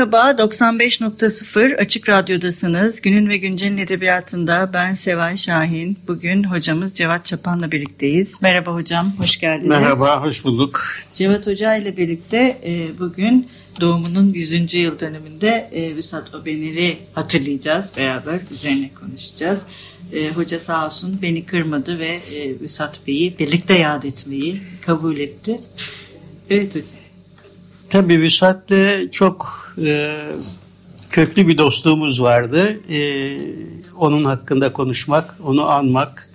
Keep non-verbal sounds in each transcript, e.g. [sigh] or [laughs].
Merhaba, 95.0 Açık Radyo'dasınız. Günün ve Güncel'in edebiyatında ben Seval Şahin. Bugün hocamız Cevat Çapan'la birlikteyiz. Merhaba hocam, hoş geldiniz. Merhaba, hoş bulduk. Cevat Hoca ile birlikte e, bugün doğumunun 100. yıl dönümünde e, Vüsat Obener'i hatırlayacağız. Beraber üzerine konuşacağız. E, hoca sağ olsun beni kırmadı ve e, Vüsat Bey'i birlikte yad etmeyi kabul etti. Evet hocam. Tabii Vüsat'le çok e, köklü bir dostluğumuz vardı. E, onun hakkında konuşmak, onu anmak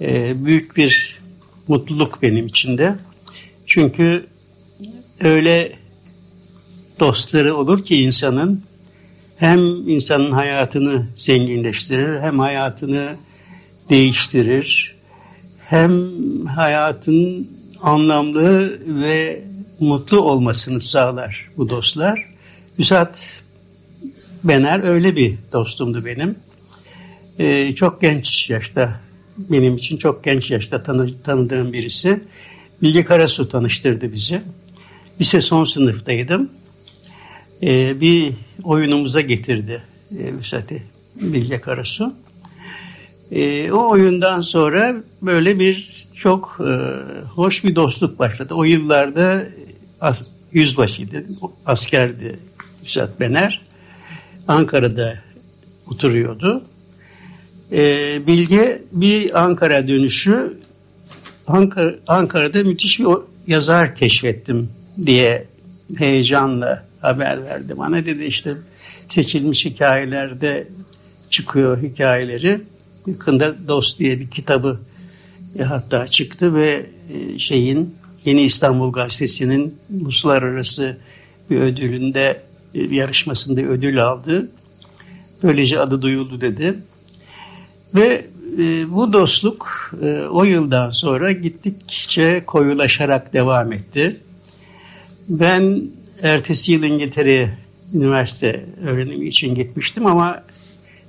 e, büyük bir mutluluk benim için de. Çünkü öyle dostları olur ki insanın hem insanın hayatını zenginleştirir hem hayatını değiştirir hem hayatın anlamlı ve mutlu olmasını sağlar bu dostlar. Üsat Bener öyle bir dostumdu benim. Ee, çok genç yaşta, benim için çok genç yaşta tanı, tanıdığım birisi. Bilge Karasu tanıştırdı bizi. Lise son sınıftaydım. Ee, bir oyunumuza getirdi e, Üsat'ı Bilge Karasu. E, o oyundan sonra böyle bir çok e, hoş bir dostluk başladı. O yıllarda as, yüzbaşıydı, askerdi Üsat Bener. Ankara'da oturuyordu. E, Bilge bir Ankara dönüşü Ankara, Ankara'da müthiş bir yazar keşfettim diye heyecanla haber verdi. Bana dedi işte seçilmiş hikayelerde çıkıyor hikayeleri. Yakında Dost diye bir kitabı e, hatta çıktı ve e, şeyin Yeni İstanbul Gazetesi'nin uluslararası bir ödülünde yarışmasında ödül aldı. Böylece adı duyuldu dedi. Ve e, bu dostluk e, o yıldan sonra gittikçe koyulaşarak devam etti. Ben ertesi yıl İngiltere'ye üniversite öğrenimi için gitmiştim ama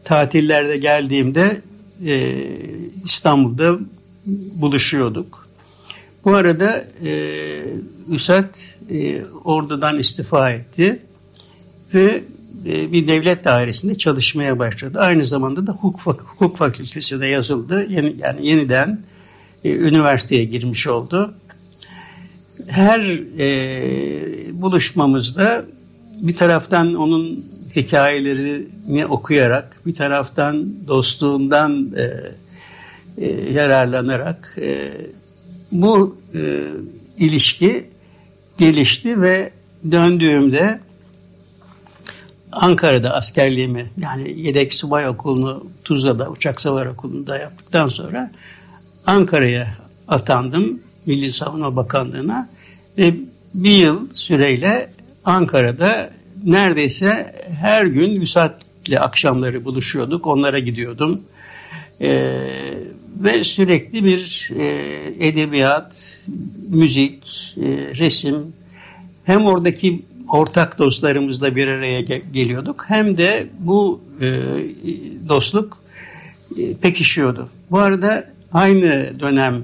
tatillerde geldiğimde e, İstanbul'da buluşuyorduk. Bu arada e, Üsat e, ordudan istifa etti ve e, bir devlet dairesinde çalışmaya başladı. Aynı zamanda da hukuk, hukuk fakültesine yazıldı. Yeni, yani yeniden e, üniversiteye girmiş oldu. Her e, buluşmamızda bir taraftan onun hikayelerini okuyarak, bir taraftan dostluğundan e, e, yararlanarak e, bu e, ilişki gelişti ve döndüğümde Ankara'da askerliğimi yani yedek subay okulunu Tuzla'da uçak savar okulunda yaptıktan sonra Ankara'ya atandım Milli Savunma Bakanlığı'na ve bir yıl süreyle Ankara'da neredeyse her gün Vüsat'le akşamları buluşuyorduk. Onlara gidiyordum. Ee, ve sürekli bir e, edebiyat, müzik, e, resim hem oradaki ortak dostlarımızla bir araya geliyorduk hem de bu e, dostluk e, pekişiyordu. Bu arada aynı dönem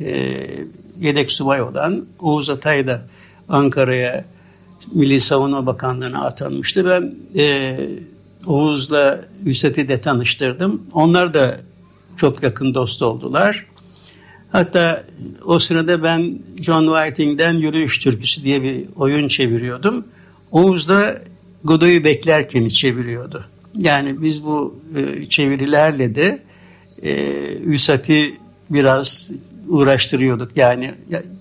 e, yedek subay olan Oğuz Atay da Ankara'ya Milli Savunma Bakanlığı'na atanmıştı. Ben e, Oğuz'la Hüset'i de tanıştırdım. Onlar da çok yakın dost oldular. Hatta o sırada ben John Whiting'den Yürüyüş Türküsü diye bir oyun çeviriyordum. Oğuz da Godoy'u beklerken çeviriyordu. Yani biz bu e, çevirilerle de e, Üsat'i biraz uğraştırıyorduk. Yani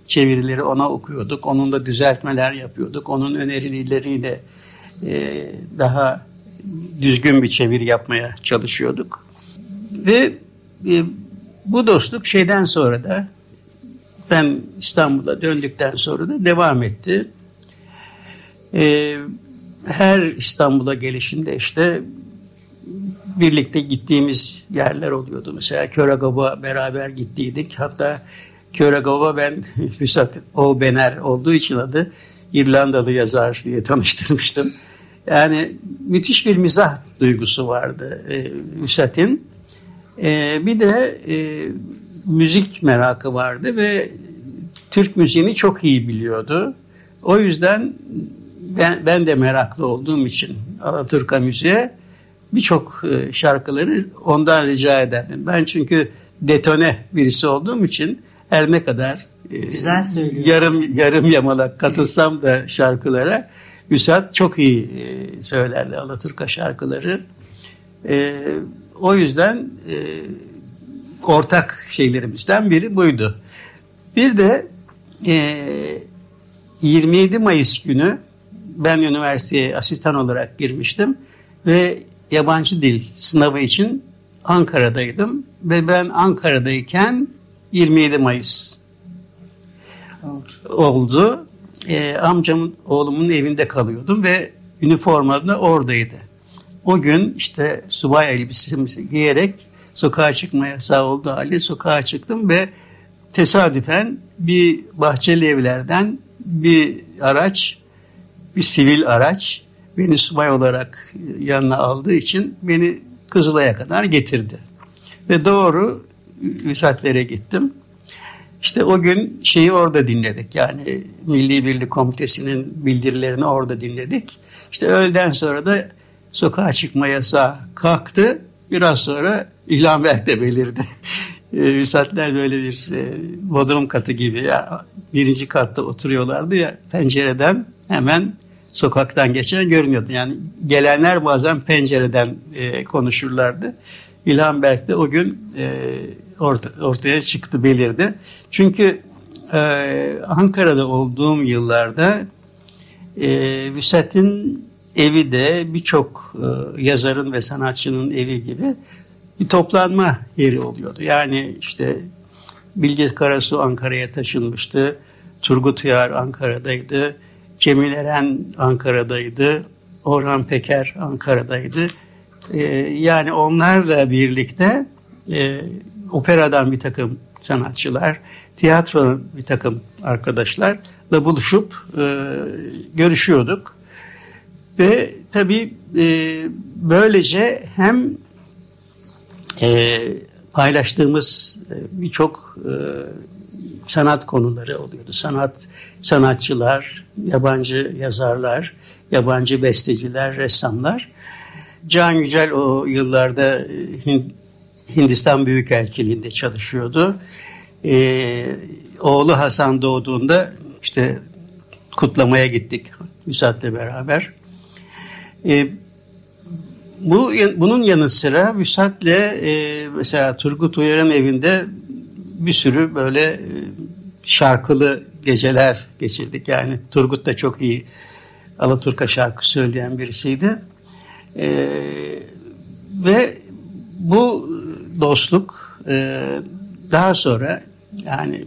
çevirileri ona okuyorduk. Onunla düzeltmeler yapıyorduk. Onun önerileriyle e, daha düzgün bir çeviri yapmaya çalışıyorduk. Ve e, bu dostluk şeyden sonra da ben İstanbul'a döndükten sonra da devam etti. Ee, her İstanbul'a gelişimde işte birlikte gittiğimiz yerler oluyordu. Mesela Köragav'a beraber gittiydik. Hatta Köragav'a ben [laughs] Füsat Obener olduğu için adı İrlandalı yazar diye tanıştırmıştım. Yani müthiş bir mizah duygusu vardı e, Üsat'in. E, bir de e, müzik merakı vardı ve Türk müziğini çok iyi biliyordu. O yüzden ben, ben de meraklı olduğum için Alaturka müziğe birçok e, şarkıları ondan rica ederdim. Ben çünkü detone birisi olduğum için her ne kadar e, Güzel söylüyor. yarım yarım yamalak katılsam da şarkılara Üsat çok iyi e, söylerdi Alaturka şarkıları. O yüzden ortak şeylerimizden biri buydu. Bir de 27 Mayıs günü ben üniversiteye asistan olarak girmiştim ve yabancı dil sınavı için Ankara'daydım ve ben Ankara'dayken 27 Mayıs oldu. oldu. E, amcamın oğlumun evinde kalıyordum ve üniformam da oradaydı. O gün işte subay elbisemizi giyerek sokağa çıkmaya sağ oldu halde sokağa çıktım ve tesadüfen bir bahçeli evlerden bir araç, bir sivil araç beni subay olarak yanına aldığı için beni Kızılay'a kadar getirdi. Ve doğru Üsatlere gittim. İşte o gün şeyi orada dinledik. Yani Milli Birlik Komitesi'nin bildirilerini orada dinledik. İşte öğleden sonra da sokağa çıkma yasağı kalktı. Biraz sonra Berk de belirdi. [laughs] Üsatler böyle bir e, bodrum katı gibi ya, birinci katta oturuyorlardı ya pencereden hemen sokaktan geçen görünüyordu. Yani gelenler bazen pencereden e, konuşurlardı. İlhan Berk de o gün e, orta, ortaya çıktı, belirdi. Çünkü Ankara'da olduğum yıllarda e, evi de birçok e, yazarın ve sanatçının evi gibi bir toplanma yeri oluyordu. Yani işte Bilge Karasu Ankara'ya taşınmıştı. Turgut Uyar Ankara'daydı. Cemil Eren Ankara'daydı. Orhan Peker Ankara'daydı. Ee, yani onlarla birlikte e, operadan bir takım sanatçılar, tiyatrodan bir takım arkadaşlarla buluşup e, görüşüyorduk. Ve tabii e, böylece hem e, paylaştığımız e, birçok e, sanat konuları oluyordu. Sanat sanatçılar, yabancı yazarlar, yabancı besteciler, ressamlar. Can Yücel o yıllarda e, Hindistan Büyükelçiliğinde çalışıyordu. Ee, oğlu Hasan doğduğunda işte kutlamaya gittik Müsat'le beraber. Ee, bu, bunun yanı sıra Müsat'le e, mesela Turgut Uyar'ın evinde bir sürü böyle e, şarkılı geceler geçirdik. Yani Turgut da çok iyi Alaturka şarkı söyleyen birisiydi. E, ve bu dostluk e, daha sonra yani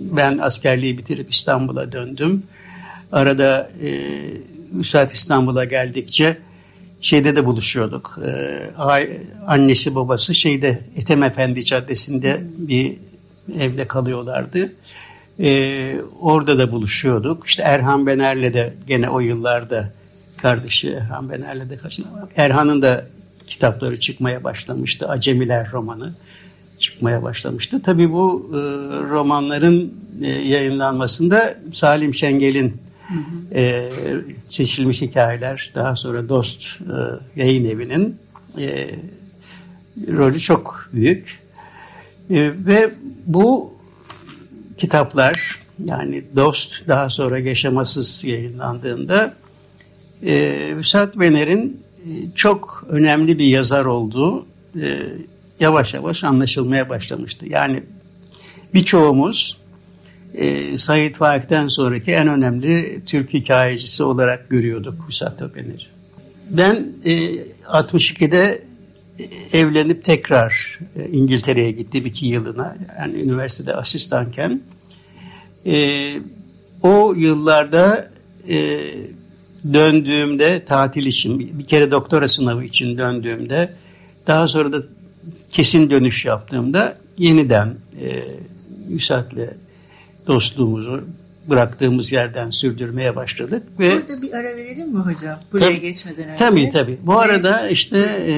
ben askerliği bitirip İstanbul'a döndüm. Arada e, Müsait İstanbul'a geldikçe şeyde de buluşuyorduk. Ee, annesi babası şeyde Ethem Efendi Caddesi'nde bir evde kalıyorlardı. Ee, orada da buluşuyorduk. İşte Erhan Bener'le de gene o yıllarda kardeşi Erhan Bener'le de Erhan'ın da kitapları çıkmaya başlamıştı. Acemiler romanı çıkmaya başlamıştı. Tabii bu e, romanların e, yayınlanmasında Salim Şengel'in e, seçilmiş hikayeler daha sonra Dost e, yayın evinin e, rolü çok büyük. E, ve bu kitaplar yani Dost daha sonra Yaşamasız yayınlandığında e, Vüsat Bener'in e, çok önemli bir yazar olduğu e, yavaş yavaş anlaşılmaya başlamıştı. Yani birçoğumuz e, Said Faik'ten sonraki en önemli Türk hikayecisi olarak görüyorduk Hüsat Öpener'i. Ben e, 62'de evlenip tekrar e, İngiltere'ye gittim iki yılına. Yani üniversitede asistanken. E, o yıllarda e, döndüğümde tatil için bir kere doktora sınavı için döndüğümde daha sonra da kesin dönüş yaptığımda yeniden e, Üsad'le dostluğumuzu bıraktığımız yerden sürdürmeye başladık. Ve Burada bir ara verelim mi hocam? Buraya tabii, geçmeden önce. Tabii tabii. Bu arada işte e,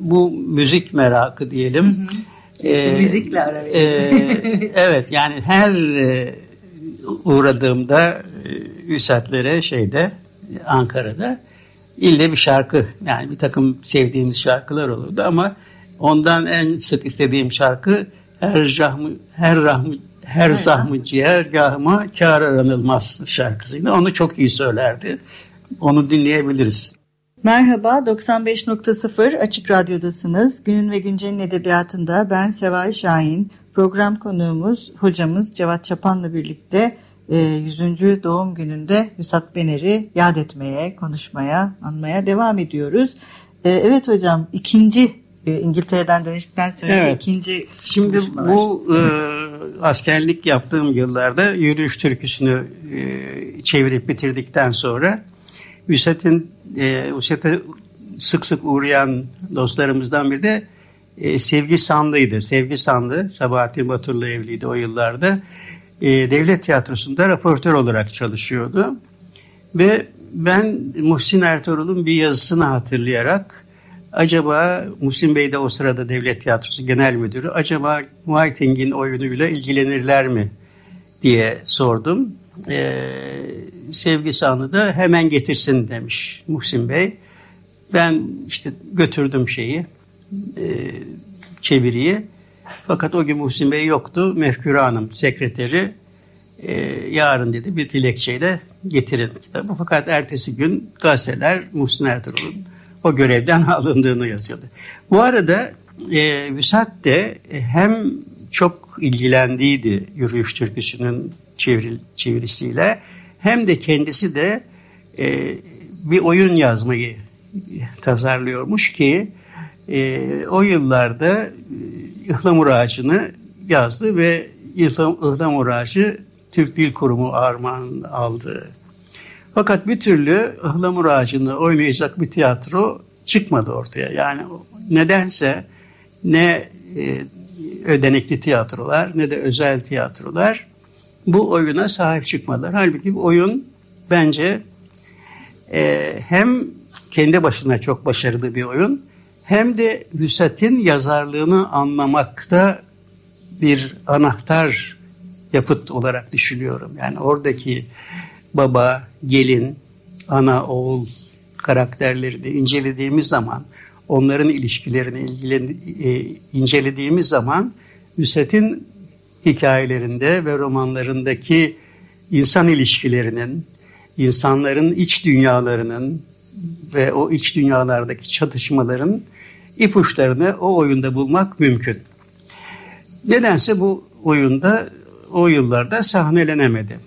bu müzik merakı diyelim. Hı hı. E, Müzikle ara verelim. E, [laughs] evet yani her e, uğradığımda e, Üsad'lere şeyde Ankara'da ille bir şarkı yani bir takım sevdiğimiz şarkılar olurdu ama ondan en sık istediğim şarkı her rahmı her rahmı her zahmı ciğergahıma kâr aranılmaz şarkısıydı. Onu çok iyi söylerdi. Onu dinleyebiliriz. Merhaba, 95.0 Açık Radyo'dasınız. Günün ve Güncel'in edebiyatında ben Seval Şahin. Program konuğumuz hocamız Cevat Çapan'la birlikte 100. E, doğum gününde Hüsat Bener'i yad etmeye, konuşmaya, anmaya devam ediyoruz. E, evet hocam, ikinci e, İngiltere'den dönüştükten sonra evet. ikinci Şimdi bu e, askerlik yaptığım yıllarda yürüyüş türküsünü e, çevirip bitirdikten sonra Üset'in e, Üset'e sık sık uğrayan dostlarımızdan biri de e, Sevgi Sanlı'ydı. Sevgi Sanlı, Sabahattin Batur'la evliydi o yıllarda. E, devlet tiyatrosunda raportör olarak çalışıyordu. Ve ben Muhsin Ertuğrul'un bir yazısını hatırlayarak Acaba Muhsin Bey de o sırada Devlet Tiyatrosu Genel Müdürü acaba Whiting'in oyunuyla ilgilenirler mi diye sordum. Ee, Sevgi Sanlı da hemen getirsin demiş Muhsin Bey. Ben işte götürdüm şeyi, e, çeviriyi. Fakat o gün Muhsin Bey yoktu. Mefkure Hanım sekreteri e, yarın dedi bir dilekçeyle getirin kitabı. Fakat ertesi gün gazeteler Muhsin Ertuğrul'un o görevden [laughs] alındığını yazıyordu. Bu arada e, Vüsat de hem çok ilgilendiydi yürüyüş türküsünün çeviri, çevirisiyle hem de kendisi de e, bir oyun yazmayı tasarlıyormuş ki e, o yıllarda e, ıhlamur ağacını yazdı ve ıhlamur ağacı Türk Dil Kurumu armağan aldı. Fakat bir türlü ıhlamur ağacını oynayacak bir tiyatro çıkmadı ortaya. Yani nedense ne e, ödenekli tiyatrolar ne de özel tiyatrolar bu oyuna sahip çıkmadılar. Halbuki bu oyun bence e, hem kendi başına çok başarılı bir oyun hem de Hüsat'in yazarlığını anlamakta bir anahtar yapıt olarak düşünüyorum. Yani oradaki baba, gelin, ana, oğul karakterlerini incelediğimiz zaman, onların ilişkilerini ilgilen, e, incelediğimiz zaman Nusret'in hikayelerinde ve romanlarındaki insan ilişkilerinin, insanların iç dünyalarının ve o iç dünyalardaki çatışmaların ipuçlarını o oyunda bulmak mümkün. Nedense bu oyunda o yıllarda sahnelenemedi.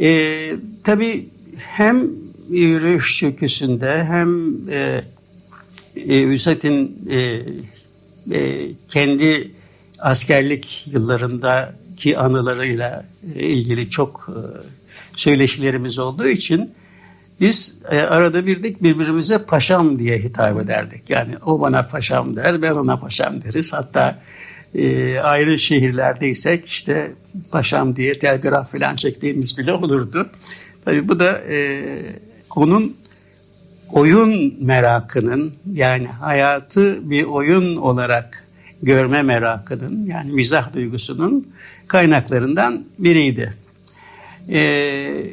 Ee, tabii hem yürüyüş türküsünde hem e, e, Hüset'in e, e, kendi askerlik yıllarındaki anılarıyla ilgili çok e, söyleşilerimiz olduğu için biz e, arada birdik birbirimize paşam diye hitap ederdik. Yani o bana paşam der, ben ona paşam deriz. Hatta e, ayrı şehirlerdeysek işte paşam diye telgraf falan çektiğimiz bile olurdu. Tabii bu da e, onun oyun merakının yani hayatı bir oyun olarak görme merakının yani mizah duygusunun kaynaklarından biriydi. Ee,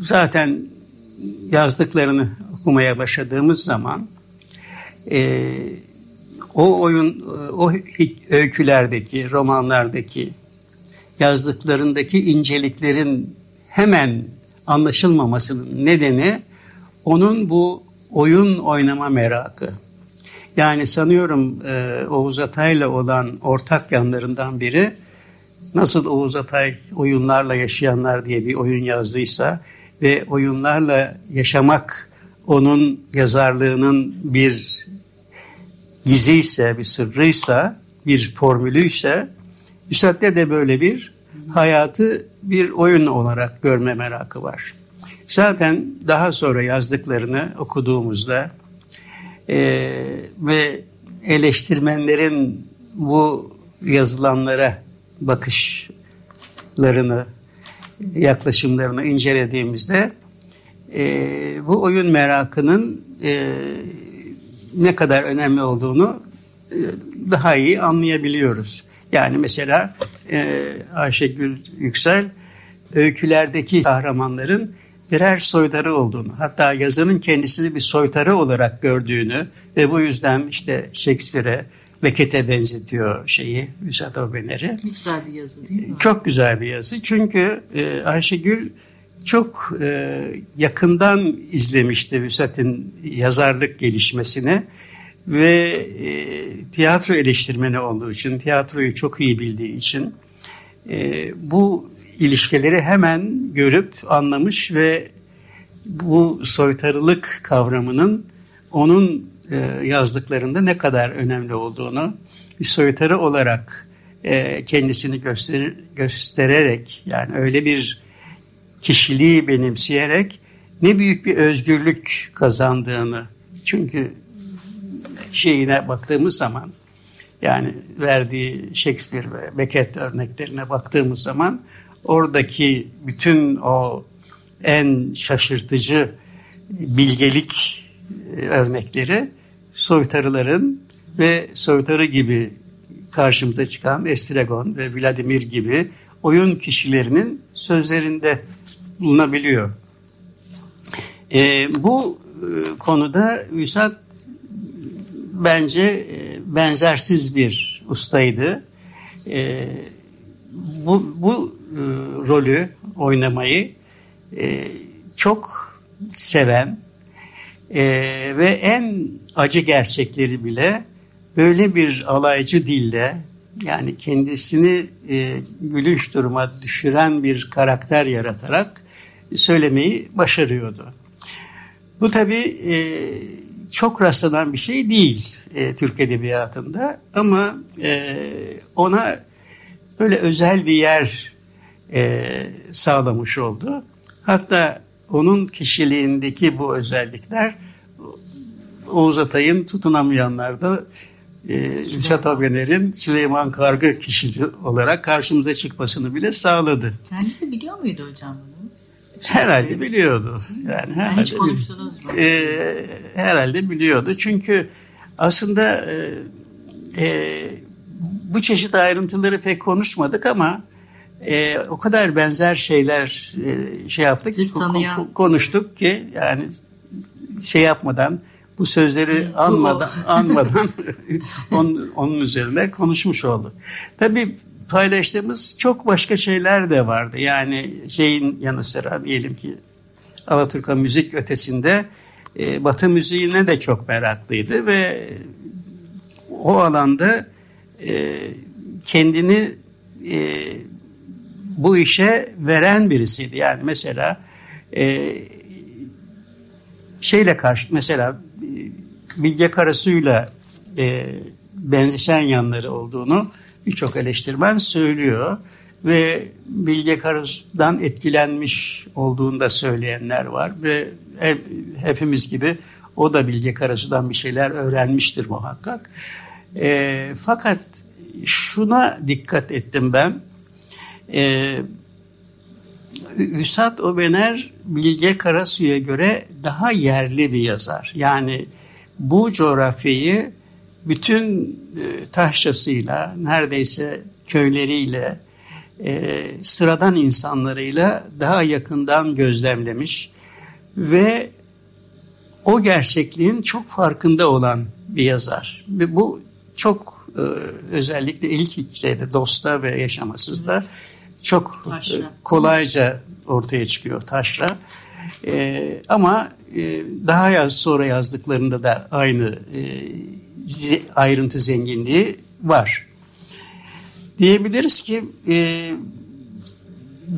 zaten yazdıklarını okumaya başladığımız zaman e, o oyun, o öykülerdeki, romanlardaki yazdıklarındaki inceliklerin hemen anlaşılmamasının nedeni onun bu oyun oynama merakı. Yani sanıyorum e, Oğuz Atay'la olan ortak yanlarından biri nasıl Oğuz Atay oyunlarla yaşayanlar diye bir oyun yazdıysa ve oyunlarla yaşamak onun yazarlığının bir giziyse, bir sırrıysa, bir formülüyse Üstad'da de böyle bir hayatı bir oyun olarak görme merakı var. Zaten daha sonra yazdıklarını okuduğumuzda e, ve eleştirmenlerin bu yazılanlara bakışlarını, yaklaşımlarını incelediğimizde e, bu oyun merakının e, ne kadar önemli olduğunu e, daha iyi anlayabiliyoruz. Yani mesela e, Ayşegül Yüksel öykülerdeki kahramanların birer soytarı olduğunu, hatta yazının kendisini bir soytarı olarak gördüğünü ve bu yüzden işte Shakespeare'e, Becket'e benzetiyor şeyi, Müsat Obener'i. Güzel bir yazı değil mi? Çok güzel bir yazı. Çünkü e, Ayşegül çok e, yakından izlemişti Vüsat'ın yazarlık gelişmesini ve e, tiyatro eleştirmeni olduğu için, tiyatroyu çok iyi bildiği için e, bu ilişkileri hemen görüp anlamış ve bu soytarılık kavramının onun e, yazdıklarında ne kadar önemli olduğunu bir soytarı olarak e, kendisini göster göstererek yani öyle bir kişiliği benimseyerek ne büyük bir özgürlük kazandığını. Çünkü şeyine baktığımız zaman yani verdiği Shakespeare ve Beckett örneklerine baktığımız zaman oradaki bütün o en şaşırtıcı bilgelik e, örnekleri soytarıların ve soytarı gibi karşımıza çıkan Estragon ve Vladimir gibi oyun kişilerinin sözlerinde bulunabiliyor. E, bu e, konuda Üsad bence e, benzersiz bir ustaydı. E, bu, bu e, rolü oynamayı e, çok seven e, ve en acı gerçekleri bile böyle bir alaycı dille yani kendisini e, gülünç duruma düşüren bir karakter yaratarak söylemeyi başarıyordu. Bu tabii e, çok rastlanan bir şey değil e, Türk Edebiyatı'nda ama e, ona böyle özel bir yer e, sağlamış oldu. Hatta onun kişiliğindeki bu özellikler Oğuz Atay'ın tutunamayanlarda e, Şatobener'in Süleyman Kargı kişisi olarak karşımıza çıkmasını bile sağladı. Kendisi biliyor muydu hocam bunu? Herhalde biliyordu. Yani herhalde, hiç konuştunuz mu? E, herhalde biliyordu. Çünkü aslında e, e, bu çeşit ayrıntıları pek konuşmadık ama e, o kadar benzer şeyler e, şey yaptık, Biz tanıyan- konuştuk ki yani şey yapmadan bu sözleri anmadan [laughs] anmadan [laughs] onun, onun üzerine konuşmuş olduk. Tabii paylaştığımız çok başka şeyler de vardı. Yani şeyin yanı sıra diyelim ki Alaturka müzik ötesinde e, Batı müziğine de çok meraklıydı ve o alanda e, kendini e, bu işe veren birisiydi. Yani mesela e, şeyle karşı mesela e, Bilge Karasu'yla e, benzeşen yanları olduğunu birçok eleştirmen söylüyor ve Bilge Karasu'dan etkilenmiş olduğunu da söyleyenler var ve hep, hepimiz gibi o da Bilge Karasu'dan bir şeyler öğrenmiştir muhakkak. E, fakat şuna dikkat ettim ben. E, Üsat Obener Bilge Karasu'ya göre daha yerli bir yazar. Yani bu coğrafyayı bütün e, taşrasıyla, neredeyse köyleriyle, e, sıradan insanlarıyla daha yakından gözlemlemiş ve o gerçekliğin çok farkında olan bir yazar. Ve bu çok e, özellikle ilk şeyde Dosta ve Yaşamasız'da çok Taşra. kolayca ortaya çıkıyor taşra. Ama e, daha yaz sonra yazdıklarında da aynı e, ayrıntı zenginliği var. Diyebiliriz ki e,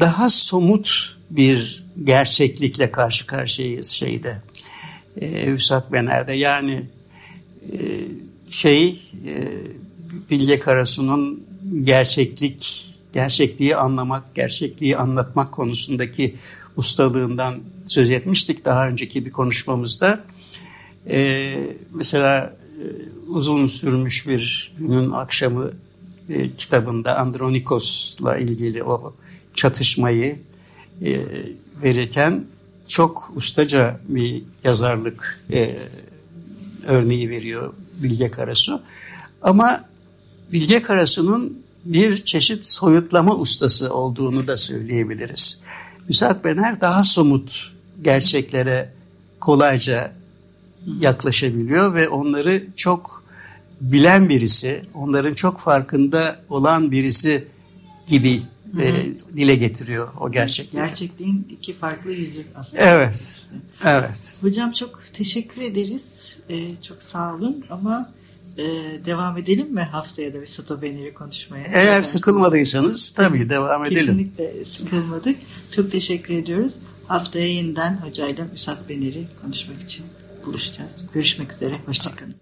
daha somut bir gerçeklikle karşı karşıyayız şeyde. E, Üsat Bener'de yani e, şey e, Bilge Karasu'nun gerçeklik, gerçekliği anlamak, gerçekliği anlatmak konusundaki ustalığından söz etmiştik daha önceki bir konuşmamızda. E, mesela uzun sürmüş bir günün akşamı e, kitabında Andronikos'la ilgili o çatışmayı e, verirken çok ustaca bir yazarlık e, örneği veriyor Bilge Karasu. Ama Bilge Karasu'nun bir çeşit soyutlama ustası olduğunu da söyleyebiliriz. Müsait Bener daha somut gerçeklere kolayca yaklaşabiliyor ve onları çok bilen birisi, onların çok farkında olan birisi gibi e, dile getiriyor o gerçekliği. Gerçekliğin iki farklı yüzü aslında. Evet, evet. Hocam çok teşekkür ederiz. Ee, çok sağ olun ama e, devam edelim mi haftaya da bir Sato Beneri konuşmaya? Eğer sıkılmadıysanız tabii devam edelim. Kesinlikle sıkılmadık. Çok teşekkür ediyoruz. Haftaya yeniden hocayla Müsat Beneri konuşmak için buluşacağız. Görüşmek üzere. Hoşçakalın.